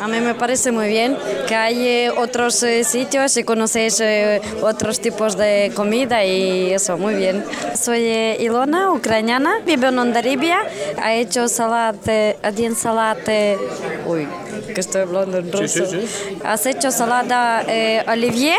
A mí me parece muy bien que hay eh, otros eh, sitios y conoces eh, otros tipos de comida y eso, muy bien. Soy Ilona, ucraniana, vivo en Hondaribia, ha hecho salate, один salate, uy, que estoy hablando en ruso. Has hecho salada eh, olivier